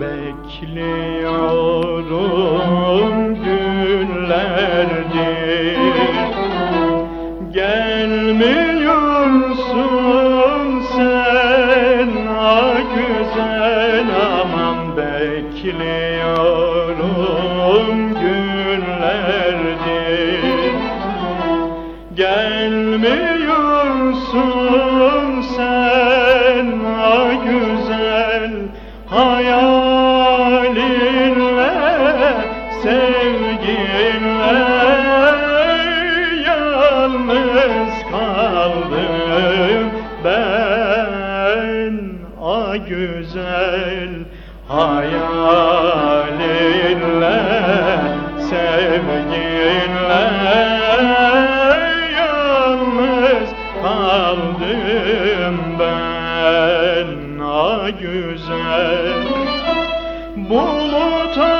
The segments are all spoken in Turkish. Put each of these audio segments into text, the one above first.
bekliyorum sevginle yalnız kaldım. Ben ah güzel hayalinle sevginle yalnız kaldım. Ben ah güzel buluta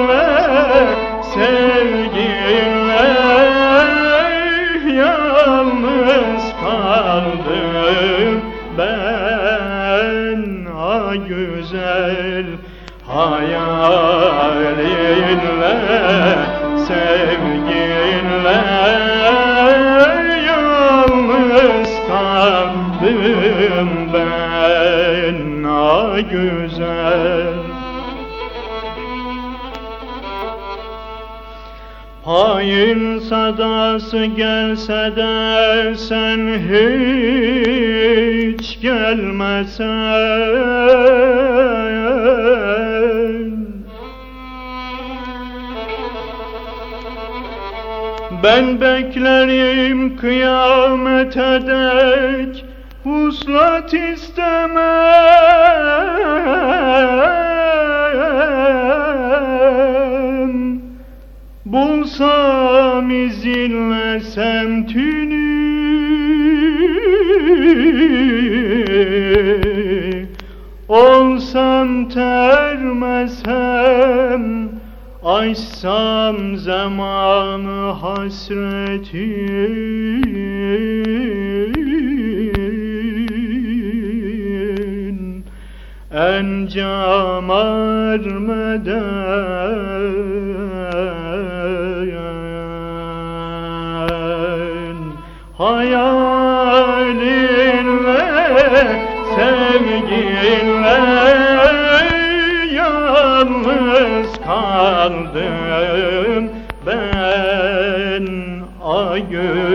sevginle yalnız kaldım ben ah güzel hayalinle. Sevginle yalnız kaldım ben ah güzel Hain sadası gelse de sen hiç gelmesen. Ben beklerim kıyamete dek Huslat istemem Bulsam izinle semtini Olsam termesem Açsam zamanı hasretin Encam armeden Hayalinle, sevginle Yalnız kaldım. Ben ay güzel